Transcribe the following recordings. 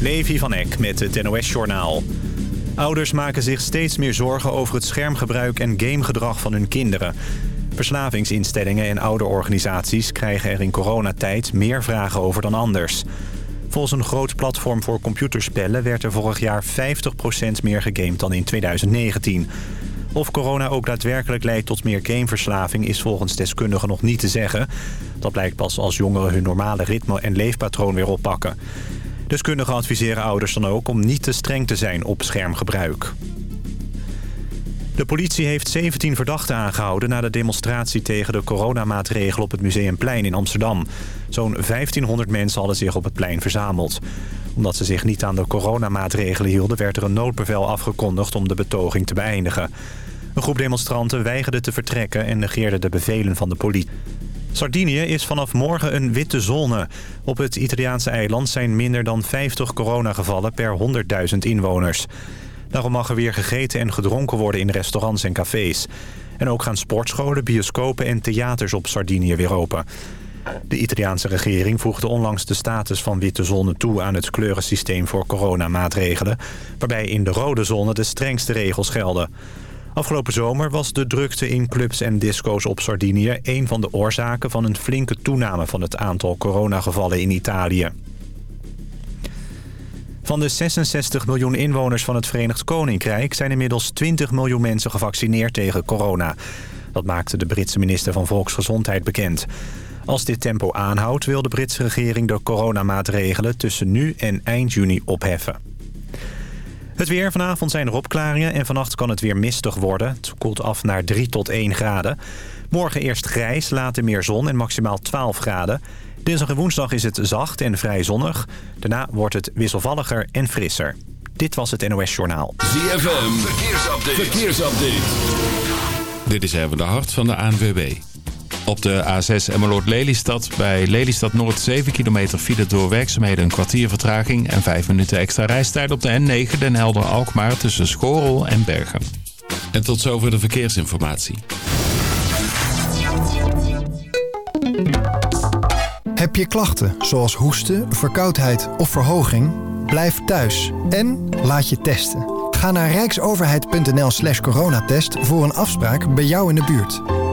Levi van Eck met het NOS-journaal. Ouders maken zich steeds meer zorgen over het schermgebruik en gamegedrag van hun kinderen. Verslavingsinstellingen en ouderorganisaties krijgen er in coronatijd meer vragen over dan anders. Volgens een groot platform voor computerspellen werd er vorig jaar 50% meer gegamed dan in 2019. Of corona ook daadwerkelijk leidt tot meer gameverslaving is volgens deskundigen nog niet te zeggen. Dat blijkt pas als jongeren hun normale ritme en leefpatroon weer oppakken. Deskundigen adviseren ouders dan ook om niet te streng te zijn op schermgebruik. De politie heeft 17 verdachten aangehouden... na de demonstratie tegen de coronamaatregelen op het Museumplein in Amsterdam. Zo'n 1500 mensen hadden zich op het plein verzameld. Omdat ze zich niet aan de coronamaatregelen hielden... werd er een noodbevel afgekondigd om de betoging te beëindigen. Een groep demonstranten weigerde te vertrekken en negeerde de bevelen van de politie. Sardinië is vanaf morgen een witte zone. Op het Italiaanse eiland zijn minder dan 50 coronagevallen per 100.000 inwoners. Daarom mag er weer gegeten en gedronken worden in restaurants en cafés. En ook gaan sportscholen, bioscopen en theaters op Sardinië weer open. De Italiaanse regering voegde onlangs de status van witte zone toe aan het kleurensysteem voor coronamaatregelen, waarbij in de rode zone de strengste regels gelden. Afgelopen zomer was de drukte in clubs en disco's op Sardinië... een van de oorzaken van een flinke toename van het aantal coronagevallen in Italië. Van de 66 miljoen inwoners van het Verenigd Koninkrijk... zijn inmiddels 20 miljoen mensen gevaccineerd tegen corona. Dat maakte de Britse minister van Volksgezondheid bekend. Als dit tempo aanhoudt wil de Britse regering de coronamaatregelen... tussen nu en eind juni opheffen. Het weer. Vanavond zijn er opklaringen en vannacht kan het weer mistig worden. Het koelt af naar 3 tot 1 graden. Morgen eerst grijs, later meer zon en maximaal 12 graden. Dinsdag en woensdag is het zacht en vrij zonnig. Daarna wordt het wisselvalliger en frisser. Dit was het NOS Journaal. ZFM. Verkeersupdate. Verkeersupdate. Dit is even de hart van de ANWB. Op de A6 Emmeloord-Lelystad bij Lelystad Noord 7 kilometer file door werkzaamheden een kwartier vertraging en 5 minuten extra reistijd op de N9 Den Helder-Alkmaar tussen Schorel en Bergen. En tot zover de verkeersinformatie. Heb je klachten zoals hoesten, verkoudheid of verhoging? Blijf thuis en laat je testen. Ga naar rijksoverheid.nl slash coronatest voor een afspraak bij jou in de buurt.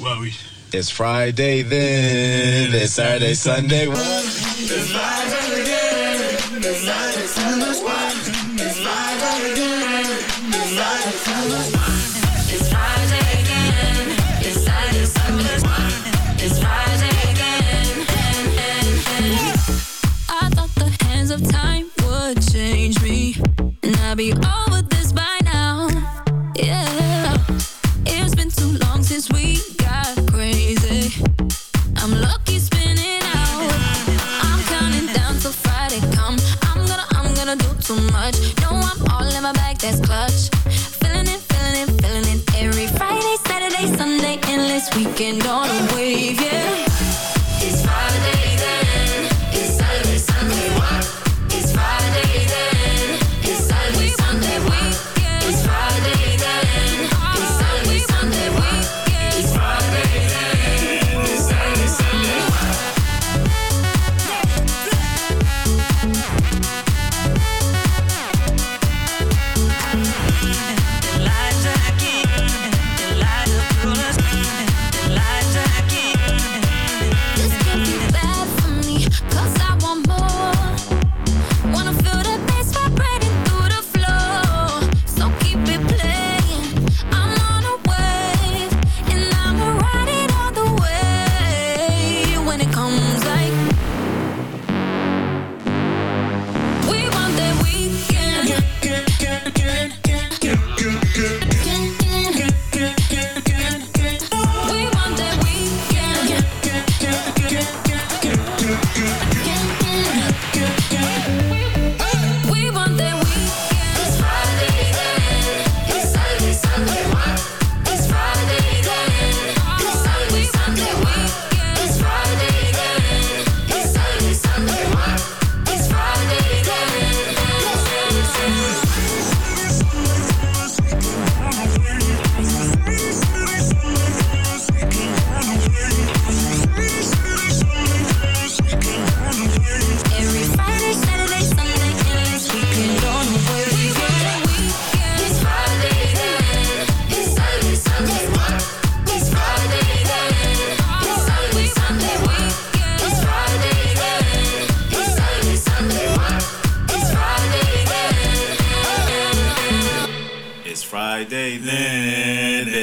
Well, we. It's Friday then, it's Saturday, Sunday. It's Friday again. It's Friday again. It's Friday again. It's Friday again. I thought the hands of time would change me, and I'd be over too much.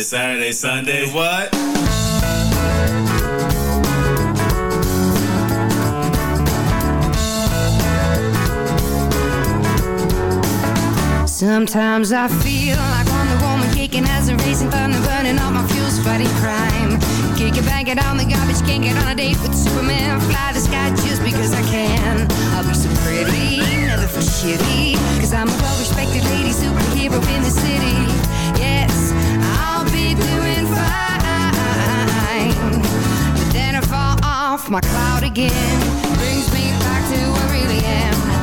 Saturday, Sunday, what? Sometimes I feel like Wonder Woman kicking as a racing thunder, burning all my fuels, fighting crime. Kick it, bang it on the garbage, can't get on a date with Superman. Fly the sky just because I can. I'll be so pretty, never for shitty. Cause I'm a well respected lady, superhero in the city. off my cloud again. Brings me back to where I really am.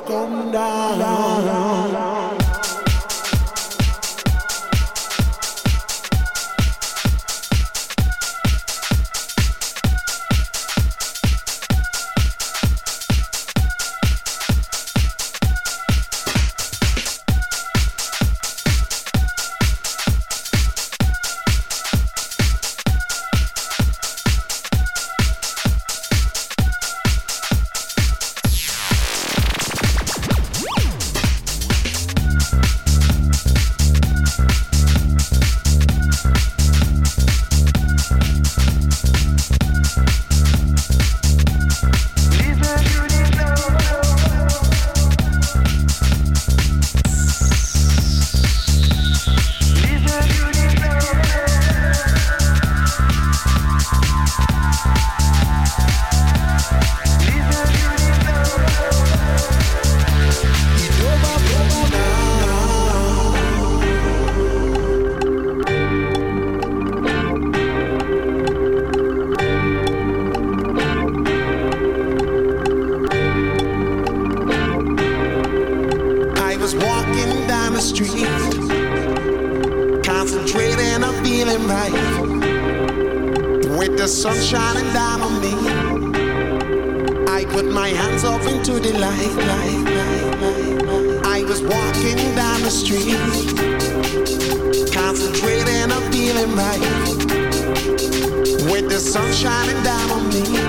come down. me.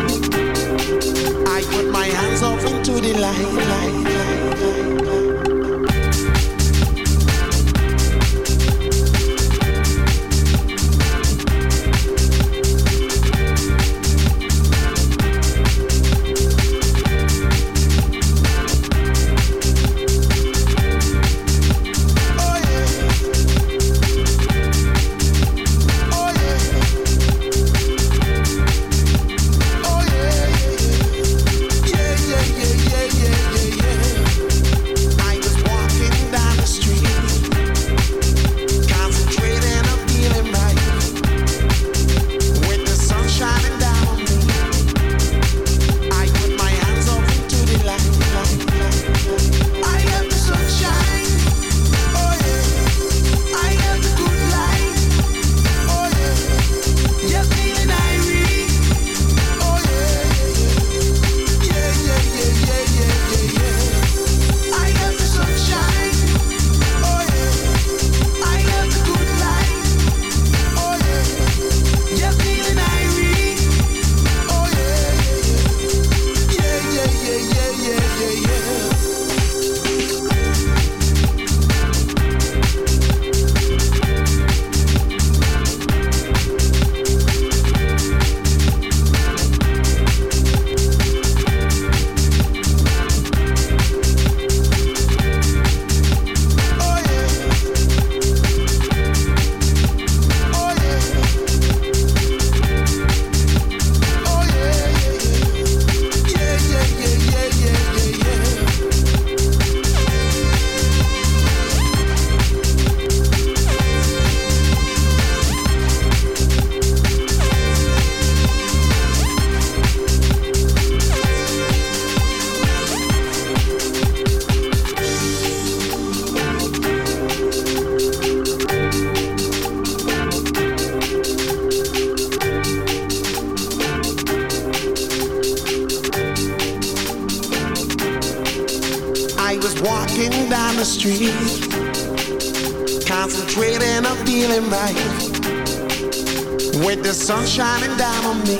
sun shining down on me.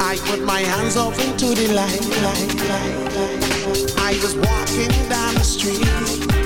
I put my hands up into the light, light, light, light. I was walking down the street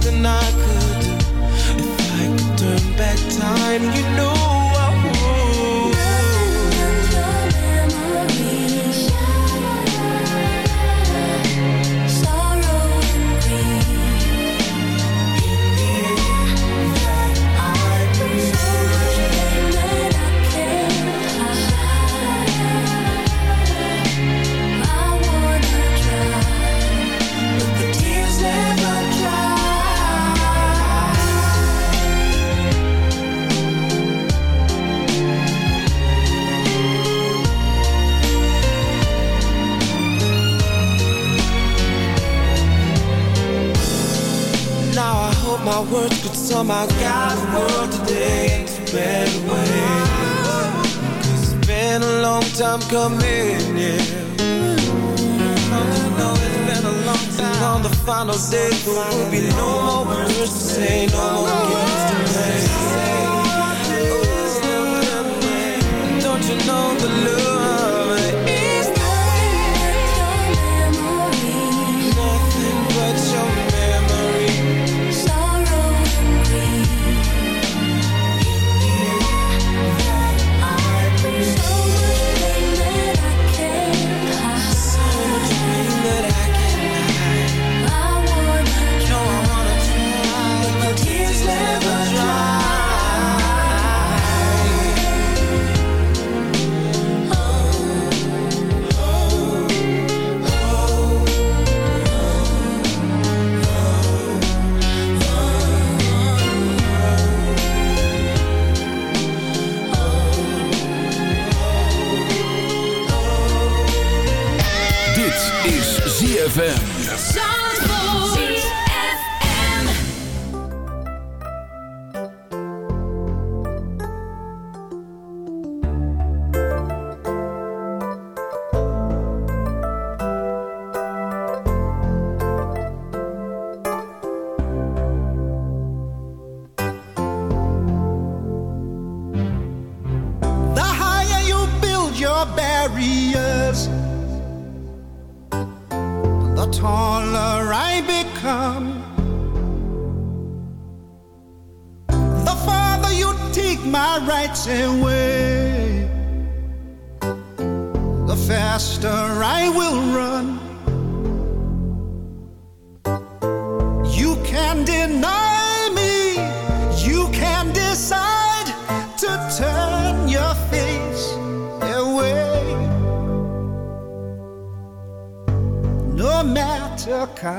something I could do If I could turn back time, you know come in, yeah. Oh, know it's been a long time. on the final day, there will be no more words to say, no more words to say. Oh, Don't you know the love? ZFM.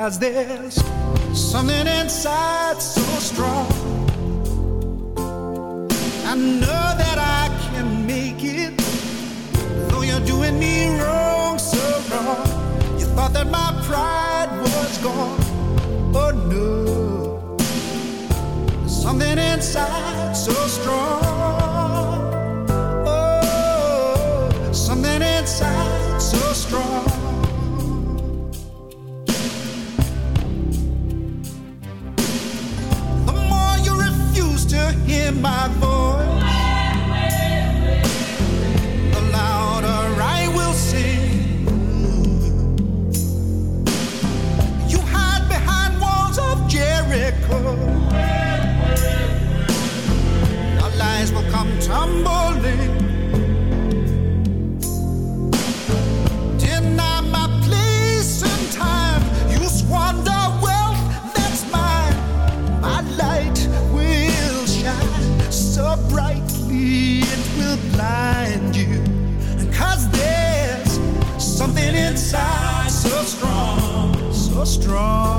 was there. Deny my place time. You squander wealth that's mine. My light will shine so brightly it will blind you. Cause there's something inside so strong, so strong.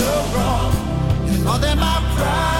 so wrong. You know that my pride.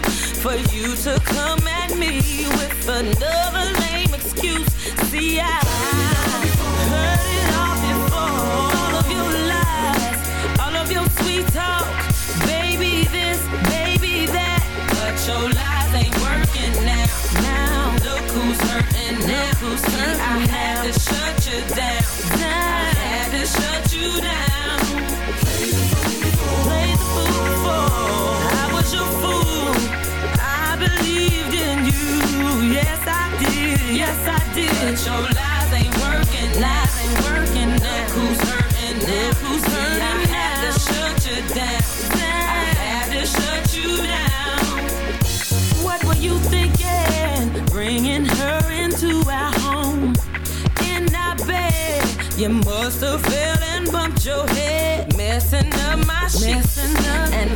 for you to come at me with another lame excuse. See, I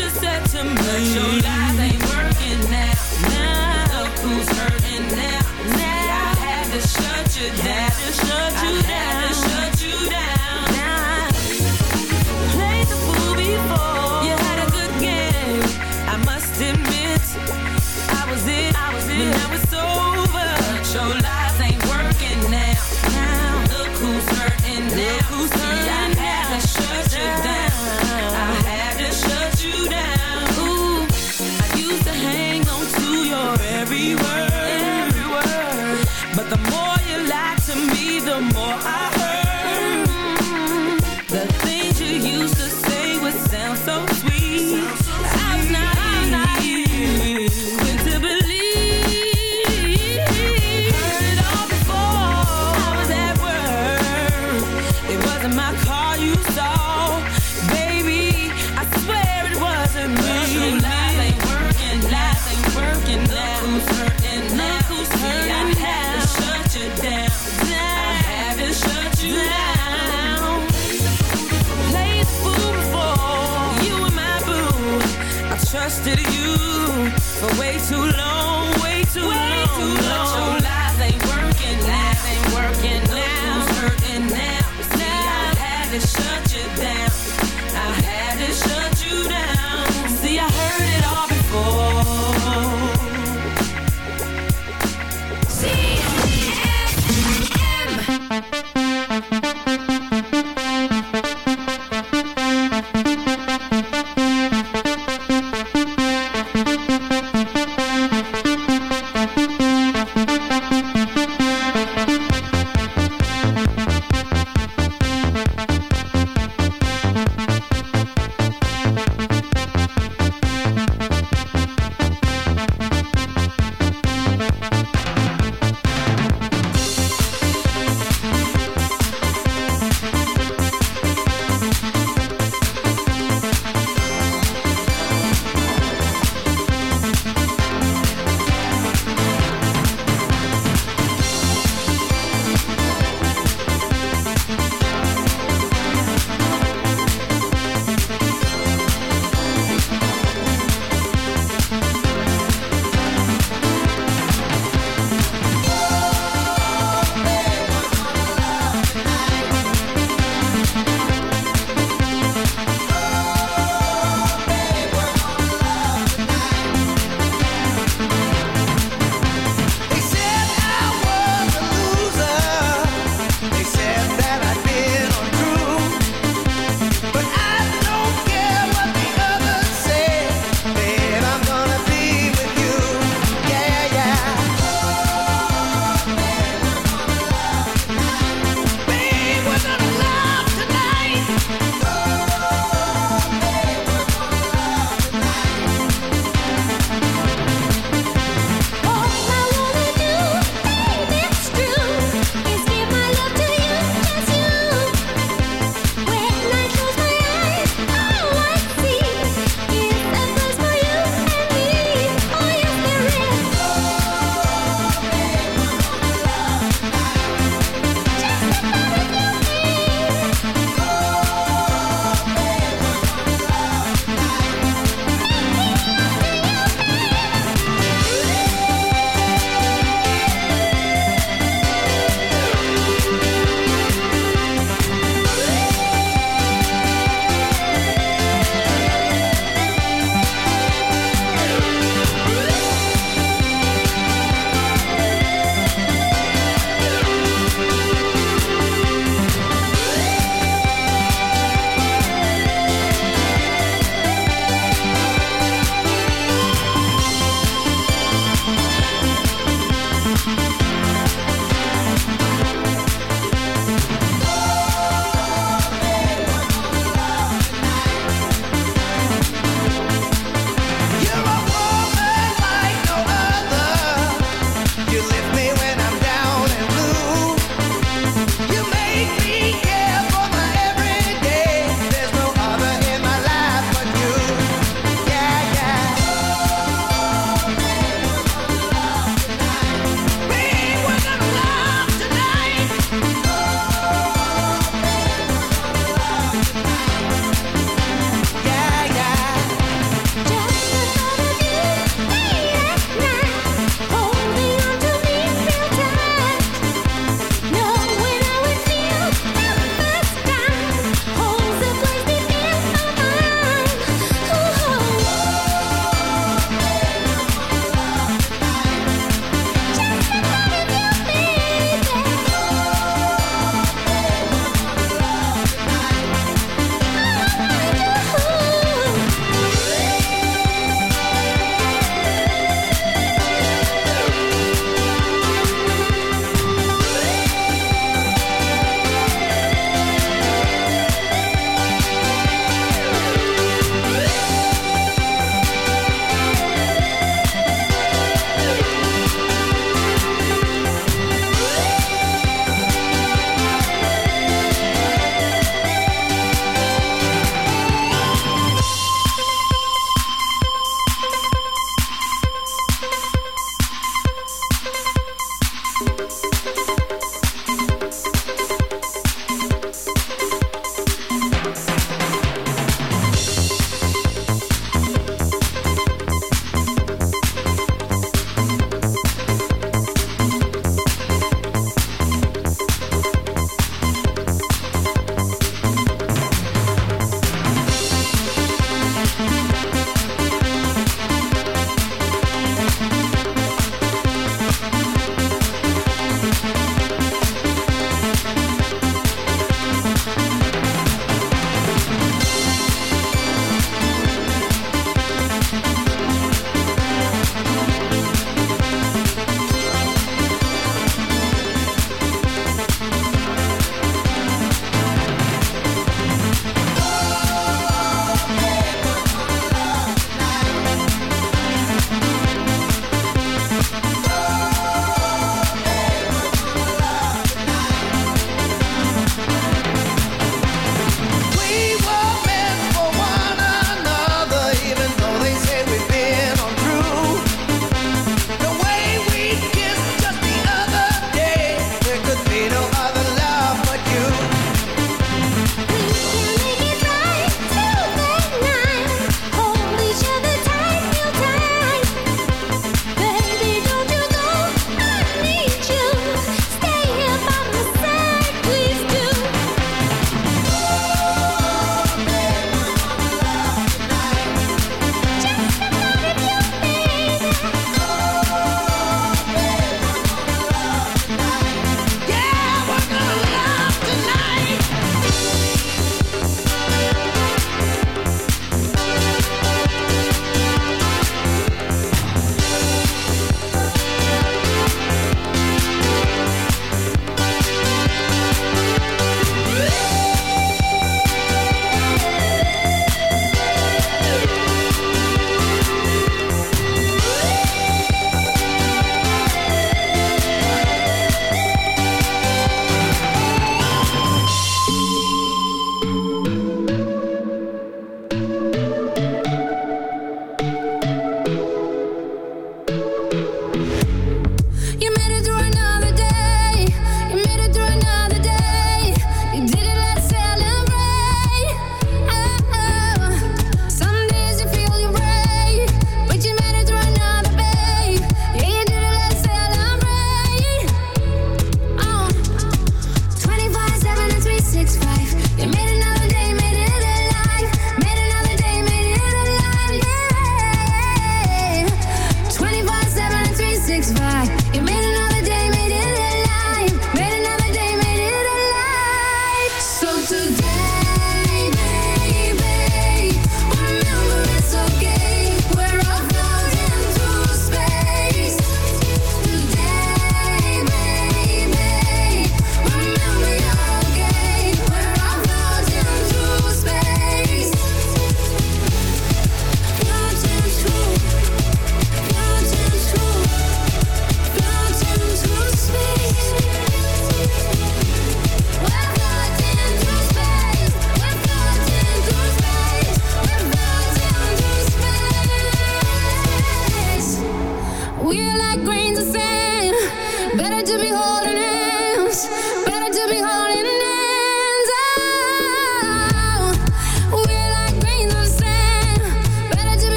You said to me. But your lies ain't working now. now. Look who's hurting now. now. I had to shut you down. I had to shut you down.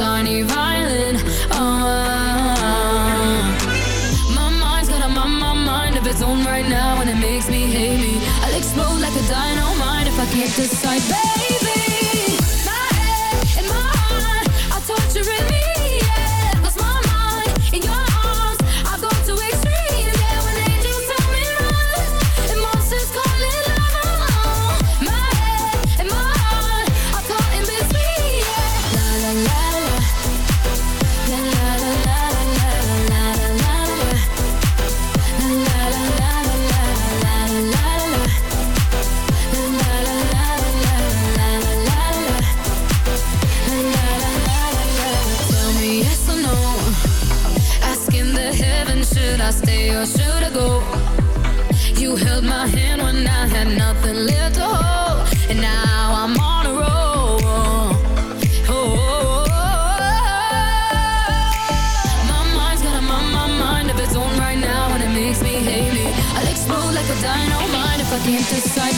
tiny violin. Oh. My mind's got a mind, my mind of its own right now, and it makes me hate me. I'll explode like a dynamite if I can't decide, baby. decide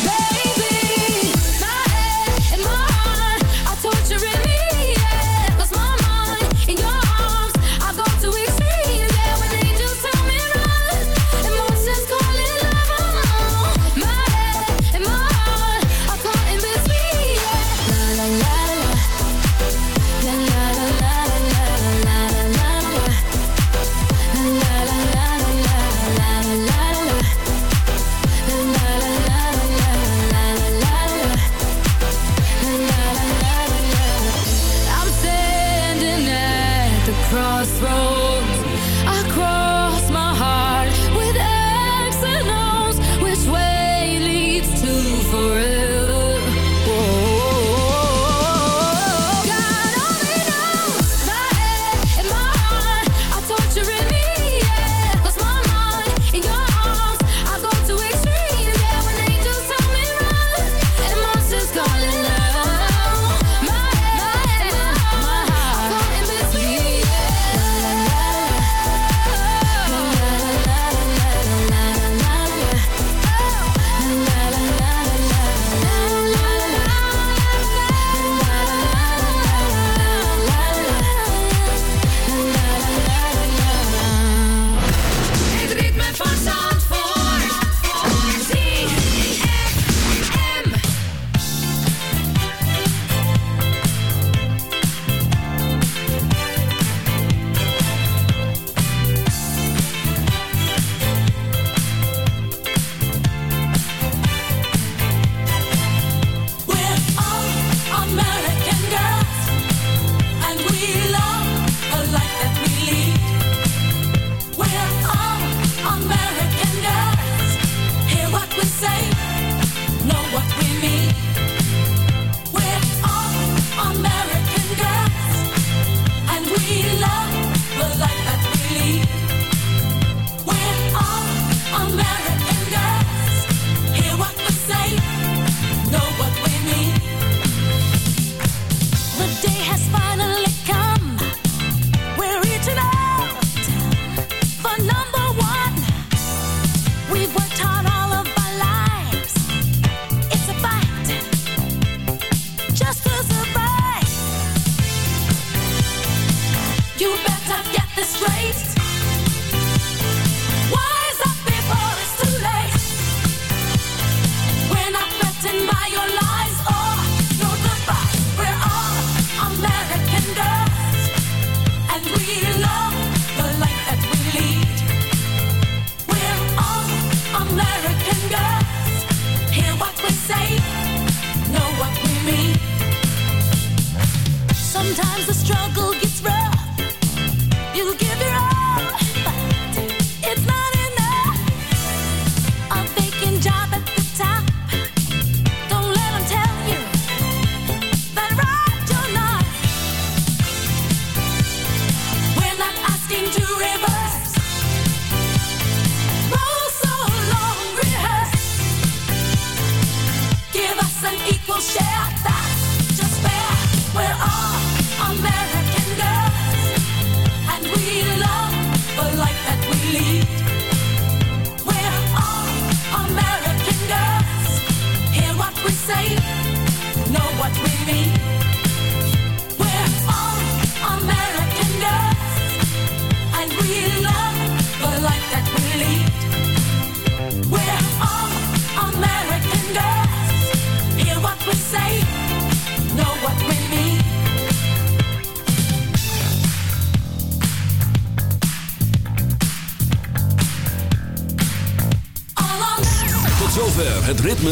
straight